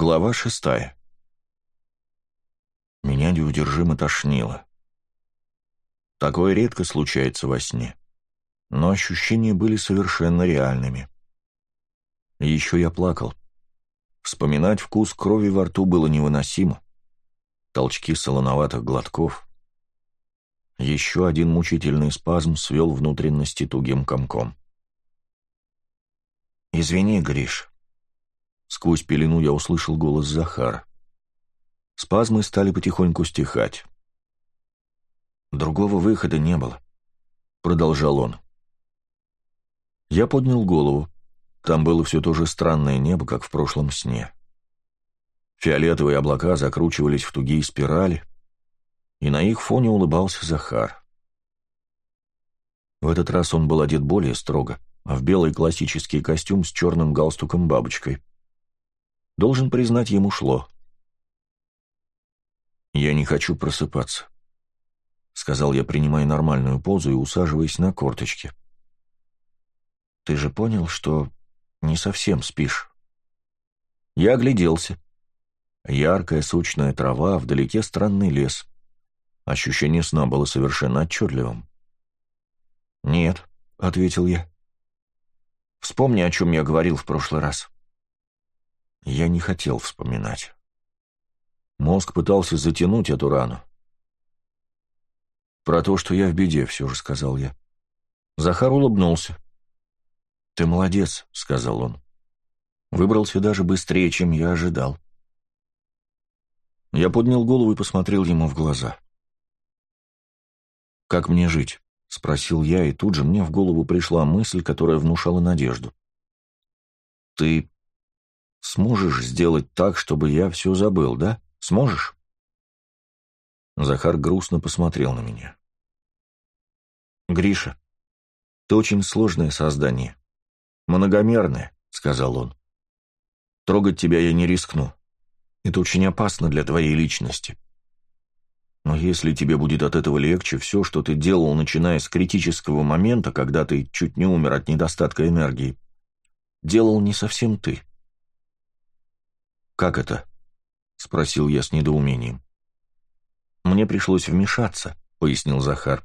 Глава шестая. Меня неудержимо тошнило. Такое редко случается во сне, но ощущения были совершенно реальными. Еще я плакал. Вспоминать вкус крови во рту было невыносимо. Толчки солоноватых глотков. Еще один мучительный спазм свел внутренности тугим комком. «Извини, Гриш», Сквозь пелену я услышал голос Захара. Спазмы стали потихоньку стихать. «Другого выхода не было», — продолжал он. Я поднял голову. Там было все то же странное небо, как в прошлом сне. Фиолетовые облака закручивались в тугие спирали, и на их фоне улыбался Захар. В этот раз он был одет более строго, в белый классический костюм с черным галстуком-бабочкой. Должен признать, ему шло. «Я не хочу просыпаться», — сказал я, принимая нормальную позу и усаживаясь на корточки. «Ты же понял, что не совсем спишь?» Я огляделся. Яркая сочная трава, вдалеке странный лес. Ощущение сна было совершенно отчетливым. «Нет», — ответил я. «Вспомни, о чем я говорил в прошлый раз». Я не хотел вспоминать. Мозг пытался затянуть эту рану. «Про то, что я в беде», — все же сказал я. Захар улыбнулся. «Ты молодец», — сказал он. Выбрался даже быстрее, чем я ожидал. Я поднял голову и посмотрел ему в глаза. «Как мне жить?» — спросил я, и тут же мне в голову пришла мысль, которая внушала надежду. «Ты Сможешь сделать так, чтобы я все забыл, да? Сможешь?» Захар грустно посмотрел на меня. «Гриша, ты очень сложное создание. Многомерное», — сказал он. «Трогать тебя я не рискну. Это очень опасно для твоей личности. Но если тебе будет от этого легче, все, что ты делал, начиная с критического момента, когда ты чуть не умер от недостатка энергии, делал не совсем ты. «Как это?» — спросил я с недоумением. «Мне пришлось вмешаться», — пояснил Захар.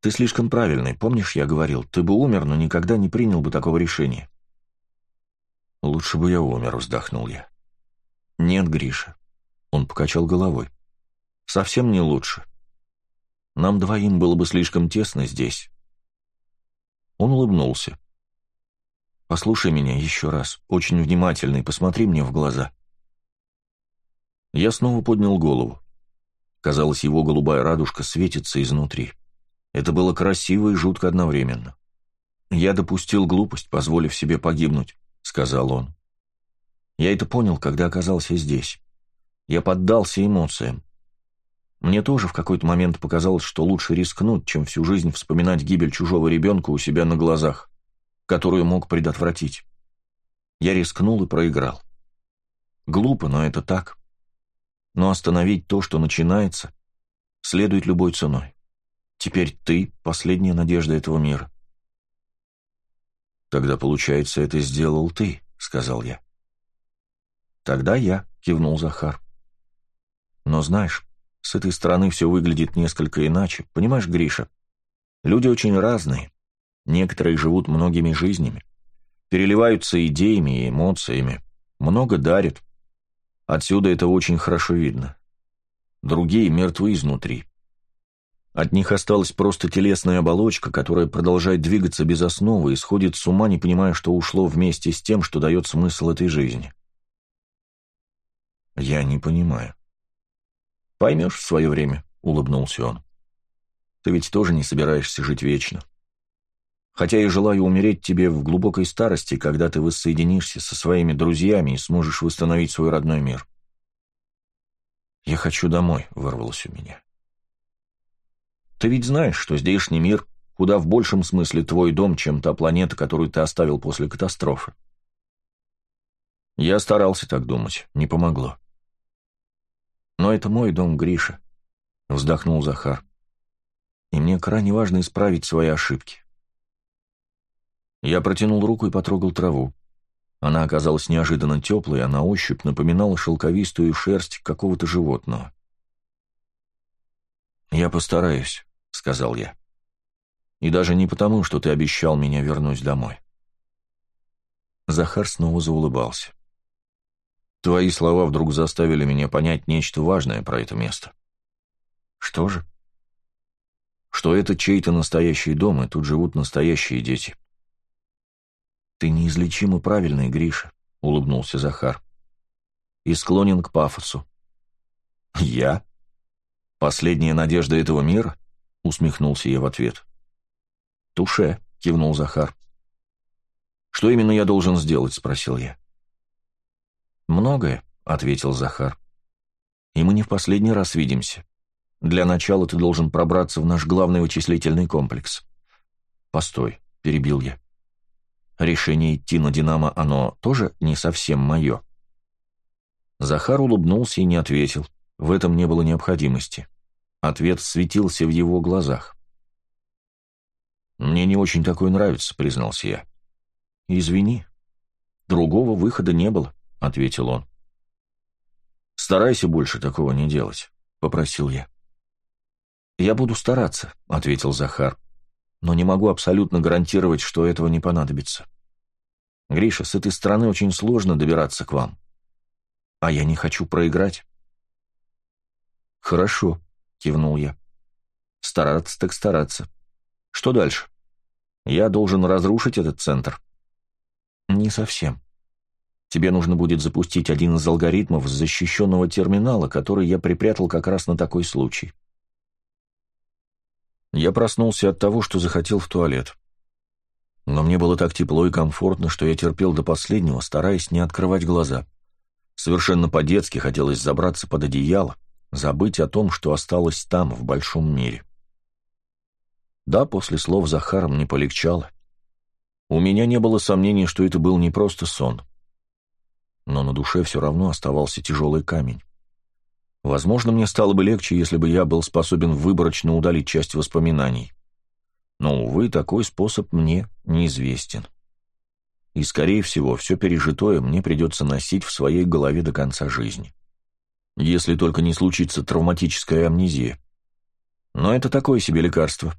«Ты слишком правильный, помнишь, я говорил, ты бы умер, но никогда не принял бы такого решения». «Лучше бы я умер», — вздохнул я. «Нет, Гриша», — он покачал головой. «Совсем не лучше. Нам двоим было бы слишком тесно здесь». Он улыбнулся. Послушай меня еще раз, очень внимательно, и посмотри мне в глаза. Я снова поднял голову. Казалось, его голубая радужка светится изнутри. Это было красиво и жутко одновременно. «Я допустил глупость, позволив себе погибнуть», — сказал он. «Я это понял, когда оказался здесь. Я поддался эмоциям. Мне тоже в какой-то момент показалось, что лучше рискнуть, чем всю жизнь вспоминать гибель чужого ребенка у себя на глазах которую мог предотвратить. Я рискнул и проиграл. Глупо, но это так. Но остановить то, что начинается, следует любой ценой. Теперь ты — последняя надежда этого мира. «Тогда, получается, это сделал ты», — сказал я. «Тогда я», — кивнул Захар. «Но знаешь, с этой стороны все выглядит несколько иначе. Понимаешь, Гриша, люди очень разные. Некоторые живут многими жизнями, переливаются идеями и эмоциями, много дарят. Отсюда это очень хорошо видно. Другие мертвы изнутри. От них осталась просто телесная оболочка, которая продолжает двигаться без основы и сходит с ума, не понимая, что ушло вместе с тем, что дает смысл этой жизни. «Я не понимаю». «Поймешь в свое время», — улыбнулся он. «Ты ведь тоже не собираешься жить вечно хотя и желаю умереть тебе в глубокой старости, когда ты воссоединишься со своими друзьями и сможешь восстановить свой родной мир. «Я хочу домой», — вырвалось у меня. «Ты ведь знаешь, что здешний мир куда в большем смысле твой дом, чем та планета, которую ты оставил после катастрофы». Я старался так думать, не помогло. «Но это мой дом, Гриша», — вздохнул Захар. «И мне крайне важно исправить свои ошибки. Я протянул руку и потрогал траву. Она оказалась неожиданно теплой, а на ощупь напоминала шелковистую шерсть какого-то животного. «Я постараюсь», — сказал я. «И даже не потому, что ты обещал меня вернуть домой». Захар снова заулыбался. «Твои слова вдруг заставили меня понять нечто важное про это место». «Что же?» «Что это чей-то настоящий дом, и тут живут настоящие дети». «Ты неизлечимо правильный, Гриша», — улыбнулся Захар. «И склонен к пафосу». «Я? Последняя надежда этого мира?» — усмехнулся я в ответ. «Туше», — кивнул Захар. «Что именно я должен сделать?» — спросил я. «Многое», — ответил Захар. «И мы не в последний раз видимся. Для начала ты должен пробраться в наш главный вычислительный комплекс». «Постой», — перебил я. Решение идти на «Динамо» оно тоже не совсем мое. Захар улыбнулся и не ответил. В этом не было необходимости. Ответ светился в его глазах. «Мне не очень такое нравится», — признался я. «Извини. Другого выхода не было», — ответил он. «Старайся больше такого не делать», — попросил я. «Я буду стараться», — ответил Захар но не могу абсолютно гарантировать, что этого не понадобится. Гриша, с этой стороны очень сложно добираться к вам. А я не хочу проиграть. Хорошо, кивнул я. Стараться так стараться. Что дальше? Я должен разрушить этот центр? Не совсем. Тебе нужно будет запустить один из алгоритмов защищенного терминала, который я припрятал как раз на такой случай. Я проснулся от того, что захотел в туалет. Но мне было так тепло и комфортно, что я терпел до последнего, стараясь не открывать глаза. Совершенно по-детски хотелось забраться под одеяло, забыть о том, что осталось там, в большом мире. Да, после слов Захара мне полегчало. У меня не было сомнений, что это был не просто сон. Но на душе все равно оставался тяжелый камень. Возможно, мне стало бы легче, если бы я был способен выборочно удалить часть воспоминаний. Но, увы, такой способ мне неизвестен. И, скорее всего, все пережитое мне придется носить в своей голове до конца жизни. Если только не случится травматическая амнезия. Но это такое себе лекарство.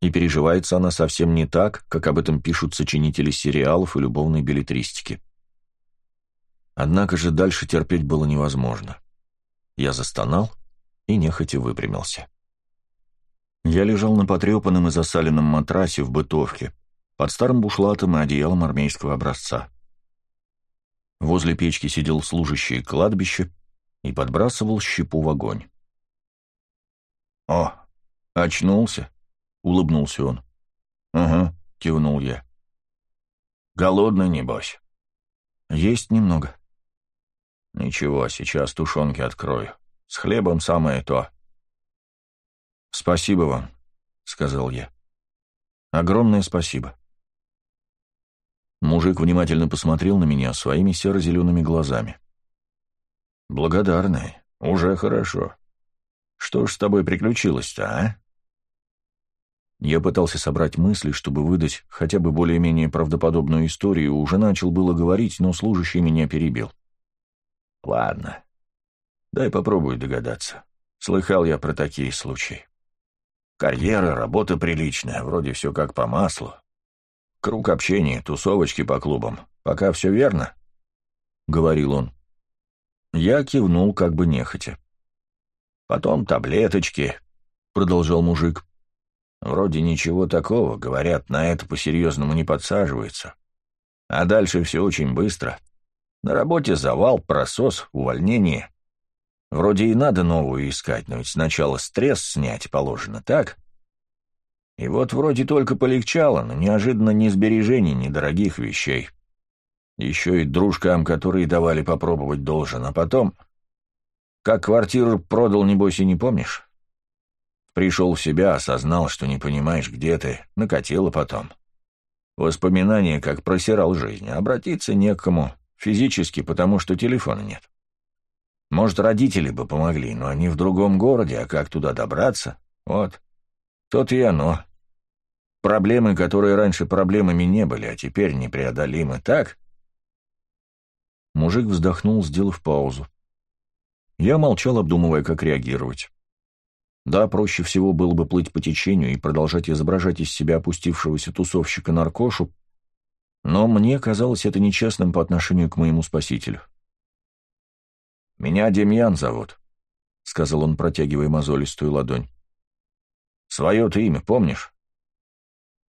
И переживается она совсем не так, как об этом пишут сочинители сериалов и любовной билетристики. Однако же дальше терпеть было невозможно. Я застонал и нехотя выпрямился. Я лежал на потрепанном и засаленном матрасе в бытовке, под старым бушлатом и одеялом армейского образца. Возле печки сидел служащий кладбища и подбрасывал щепу в огонь. «О, очнулся?» — улыбнулся он. «Угу», — кивнул я. «Голодный, небось?» «Есть немного», «Ничего, сейчас тушенки открою. С хлебом самое то». «Спасибо вам», — сказал я. «Огромное спасибо». Мужик внимательно посмотрел на меня своими серо-зелеными глазами. «Благодарный. Уже хорошо. Что ж с тобой приключилось-то, а?» Я пытался собрать мысли, чтобы выдать хотя бы более-менее правдоподобную историю, уже начал было говорить, но служащий меня перебил. Ладно. Дай попробую догадаться. Слыхал я про такие случаи. Карьера, работа приличная, вроде все как по маслу. Круг общения, тусовочки по клубам. Пока все верно? — говорил он. Я кивнул как бы нехотя. Потом таблеточки, — продолжал мужик. Вроде ничего такого, говорят, на это по-серьезному не подсаживаются. А дальше все очень быстро. На работе завал, просос, увольнение. Вроде и надо новую искать, но ведь сначала стресс снять положено, так? И вот вроде только полегчало, но неожиданно ни сбережений, ни дорогих вещей. Еще и дружкам, которые давали попробовать, должен, а потом... Как квартиру продал, небось, и не помнишь? Пришел в себя, осознал, что не понимаешь, где ты, накатило потом. Воспоминания, как просирал жизнь, обратиться некому, Физически, потому что телефона нет. Может, родители бы помогли, но они в другом городе, а как туда добраться? Вот. Тот и оно. Проблемы, которые раньше проблемами не были, а теперь непреодолимы, так? Мужик вздохнул, сделав паузу. Я молчал, обдумывая, как реагировать. Да, проще всего было бы плыть по течению и продолжать изображать из себя опустившегося тусовщика-наркошу, но мне казалось это нечестным по отношению к моему спасителю. «Меня Демьян зовут», — сказал он, протягивая мозолистую ладонь. «Свое ты имя помнишь?»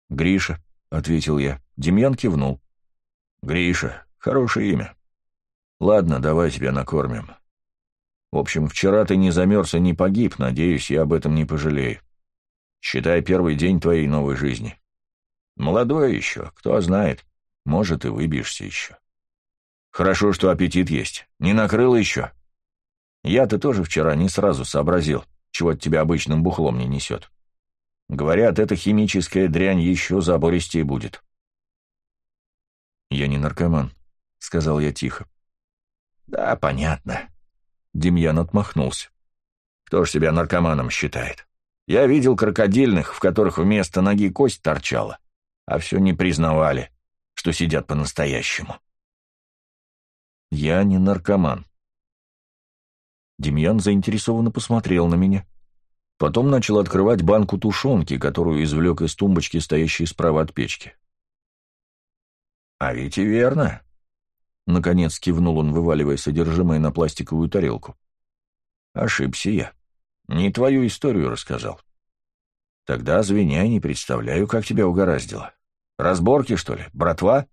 «Гриша», — ответил я. Демьян кивнул. «Гриша, хорошее имя. Ладно, давай тебя накормим. В общем, вчера ты не замерз и не погиб, надеюсь, я об этом не пожалею. Считай первый день твоей новой жизни. Молодой еще, кто знает, может, и выбьешься еще. Хорошо, что аппетит есть. Не накрыл еще?» Я-то тоже вчера не сразу сообразил, чего от тебя обычным бухлом не несет. Говорят, эта химическая дрянь еще забористее будет. «Я не наркоман», — сказал я тихо. «Да, понятно». Демьян отмахнулся. «Кто ж себя наркоманом считает? Я видел крокодильных, в которых вместо ноги кость торчала, а все не признавали, что сидят по-настоящему». «Я не наркоман», Демьян заинтересованно посмотрел на меня. Потом начал открывать банку тушенки, которую извлек из тумбочки, стоящей справа от печки. «А ведь и верно!» Наконец кивнул он, вываливая содержимое на пластиковую тарелку. «Ошибся я. Не твою историю рассказал. Тогда, звеняй, не представляю, как тебя угораздило. Разборки, что ли? Братва?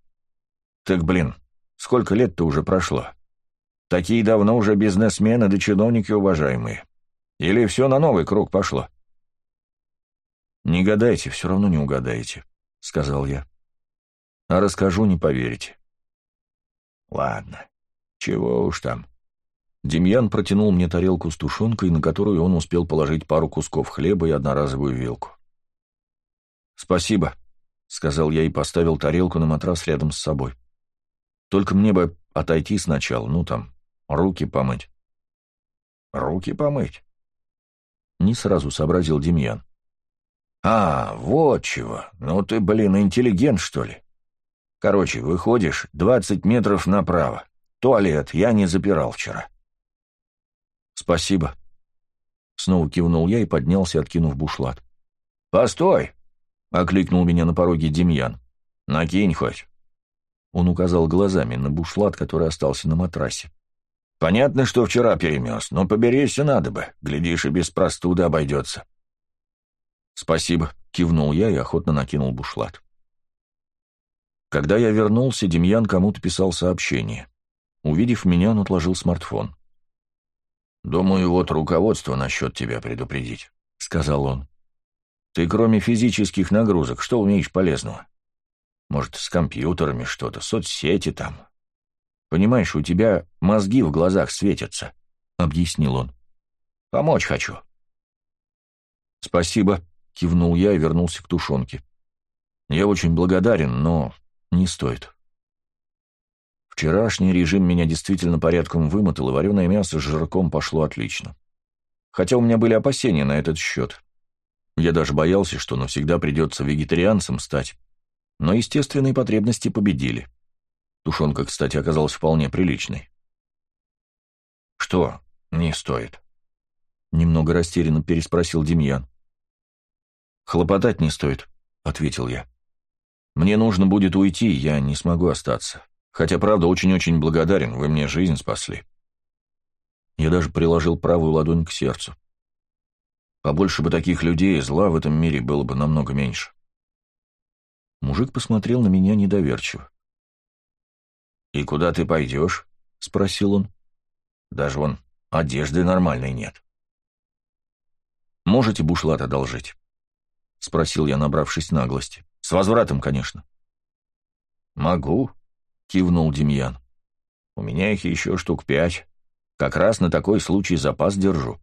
Так, блин, сколько лет-то уже прошло?» Такие давно уже бизнесмены да чиновники уважаемые. Или все на новый круг пошло?» «Не гадайте, все равно не угадаете», — сказал я. «А расскажу, не поверите». «Ладно, чего уж там». Демьян протянул мне тарелку с тушенкой, на которую он успел положить пару кусков хлеба и одноразовую вилку. «Спасибо», — сказал я и поставил тарелку на матрас рядом с собой. «Только мне бы отойти сначала, ну там, Руки помыть. Руки помыть? Не сразу сообразил Демьян. А, вот чего. Ну ты, блин, интеллигент, что ли? Короче, выходишь двадцать метров направо. Туалет я не запирал вчера. Спасибо. Снова кивнул я и поднялся, откинув бушлат. «Постой!» — окликнул меня на пороге Демьян. «Накинь хоть». Он указал глазами на бушлат, который остался на матрасе. Понятно, что вчера перемес, но поберечься надо бы. Глядишь, и без простуды обойдется. Спасибо, кивнул я и охотно накинул бушлат. Когда я вернулся, Демьян кому-то писал сообщение. Увидев меня, он отложил смартфон. «Думаю, вот руководство насчет тебя предупредить», — сказал он. «Ты кроме физических нагрузок, что умеешь полезного? Может, с компьютерами что-то, соцсети там, Понимаешь, у тебя мозги в глазах светятся», — объяснил он. «Помочь хочу». «Спасибо», — кивнул я и вернулся к тушенке. «Я очень благодарен, но не стоит». Вчерашний режим меня действительно порядком вымотал, и вареное мясо с жирком пошло отлично. Хотя у меня были опасения на этот счет. Я даже боялся, что навсегда придется вегетарианцем стать. Но естественные потребности победили. Тушенка, кстати, оказалась вполне приличной. «Что не стоит?» Немного растерянно переспросил Демьян. «Хлопотать не стоит», — ответил я. «Мне нужно будет уйти, я не смогу остаться. Хотя, правда, очень-очень благодарен, вы мне жизнь спасли». Я даже приложил правую ладонь к сердцу. Побольше бы таких людей, зла в этом мире было бы намного меньше. Мужик посмотрел на меня недоверчиво. «И куда ты пойдешь?» — спросил он. «Даже вон одежды нормальной нет». «Можете бушлат одолжить?» — спросил я, набравшись наглости. «С возвратом, конечно». «Могу», — кивнул Демьян. «У меня их еще штук пять. Как раз на такой случай запас держу.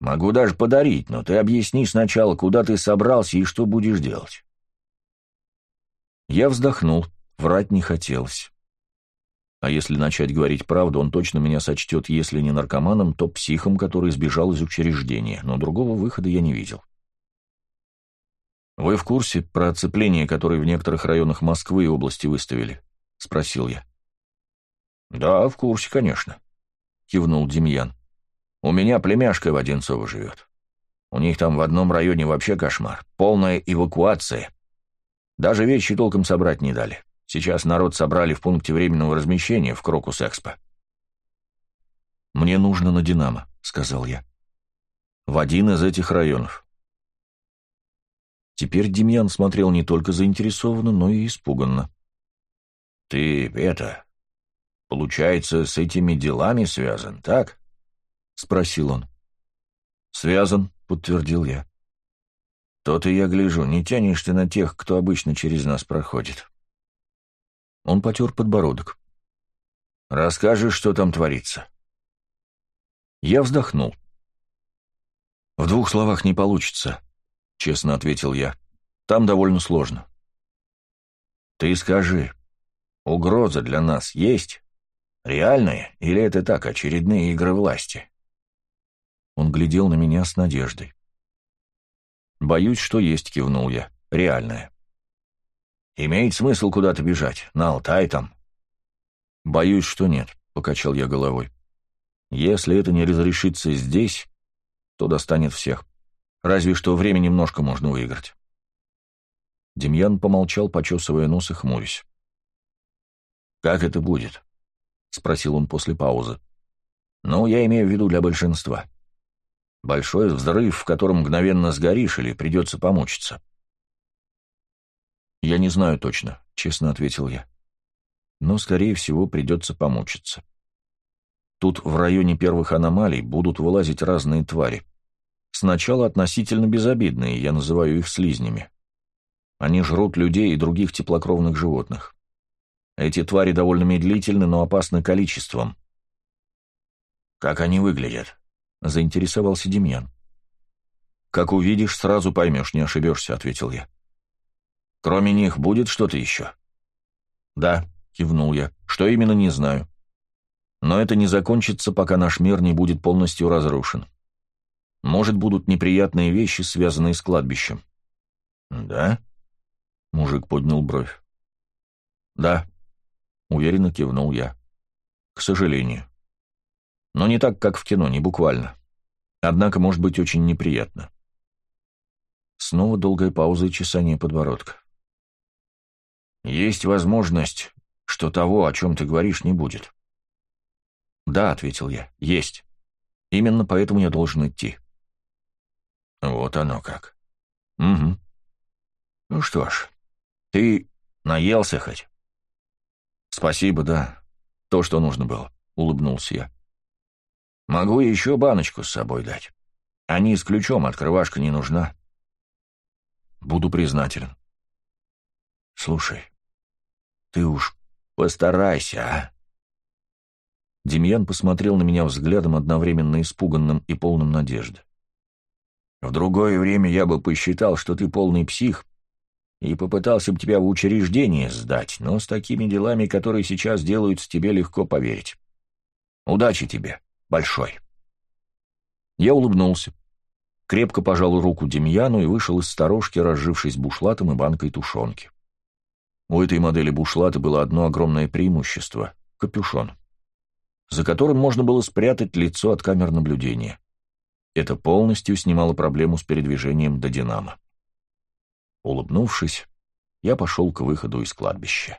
Могу даже подарить, но ты объясни сначала, куда ты собрался и что будешь делать». Я вздохнул, врать не хотелось. А если начать говорить правду, он точно меня сочтет, если не наркоманом, то психом, который сбежал из учреждения, но другого выхода я не видел. «Вы в курсе про оцепление, которое в некоторых районах Москвы и области выставили?» — спросил я. «Да, в курсе, конечно», — кивнул Демьян. «У меня племяшка в Одинцово живет. У них там в одном районе вообще кошмар. Полная эвакуация. Даже вещи толком собрать не дали. Сейчас народ собрали в пункте временного размещения в Крокус-Экспо». «Мне нужно на «Динамо», — сказал я. «В один из этих районов». Теперь Демьян смотрел не только заинтересованно, но и испуганно. «Ты это, получается, с этими делами связан, так?» — спросил он. «Связан», — подтвердил я. «То-то я гляжу, не тянешь ты на тех, кто обычно через нас проходит». Он потер подбородок. «Расскажешь, что там творится?» Я вздохнул. «В двух словах не получится», — честно ответил я. «Там довольно сложно». «Ты скажи, угроза для нас есть? Реальная или это так, очередные игры власти?» Он глядел на меня с надеждой. «Боюсь, что есть», — кивнул я. «Реальная». «Имеет смысл куда-то бежать? На Алтай там?» «Боюсь, что нет», — покачал я головой. «Если это не разрешится здесь, то достанет всех. Разве что время немножко можно выиграть». Демьян помолчал, почесывая нос и хмурясь. «Как это будет?» — спросил он после паузы. «Ну, я имею в виду для большинства». Большой взрыв, в котором мгновенно сгоришь или придется помучиться. «Я не знаю точно», — честно ответил я. «Но, скорее всего, придется помучиться. Тут в районе первых аномалий будут вылазить разные твари. Сначала относительно безобидные, я называю их слизнями. Они жрут людей и других теплокровных животных. Эти твари довольно медлительны, но опасны количеством. «Как они выглядят?» — заинтересовался Демьян. «Как увидишь, сразу поймешь, не ошибешься», — ответил я. «Кроме них будет что-то еще?» «Да», — кивнул я. «Что именно, не знаю. Но это не закончится, пока наш мир не будет полностью разрушен. Может, будут неприятные вещи, связанные с кладбищем». «Да?» — мужик поднял бровь. «Да», — уверенно кивнул я. «К сожалению». Но не так, как в кино, не буквально. Однако может быть очень неприятно. Снова долгая пауза и чесание подбородка. «Есть возможность, что того, о чем ты говоришь, не будет». «Да», — ответил я, — «есть. Именно поэтому я должен идти». «Вот оно как». «Угу». «Ну что ж, ты наелся хоть?» «Спасибо, да. То, что нужно было», — улыбнулся я. Могу еще баночку с собой дать. Они с ключом, открывашка не нужна. Буду признателен. Слушай, ты уж постарайся, а? Демьян посмотрел на меня взглядом одновременно испуганным и полным надежды. В другое время я бы посчитал, что ты полный псих, и попытался бы тебя в учреждение сдать, но с такими делами, которые сейчас делают, тебе легко поверить. Удачи тебе большой. Я улыбнулся, крепко пожал руку Демьяну и вышел из сторожки, разжившись бушлатом и банкой тушенки. У этой модели бушлата было одно огромное преимущество — капюшон, за которым можно было спрятать лицо от камер наблюдения. Это полностью снимало проблему с передвижением до «Динамо». Улыбнувшись, я пошел к выходу из кладбища.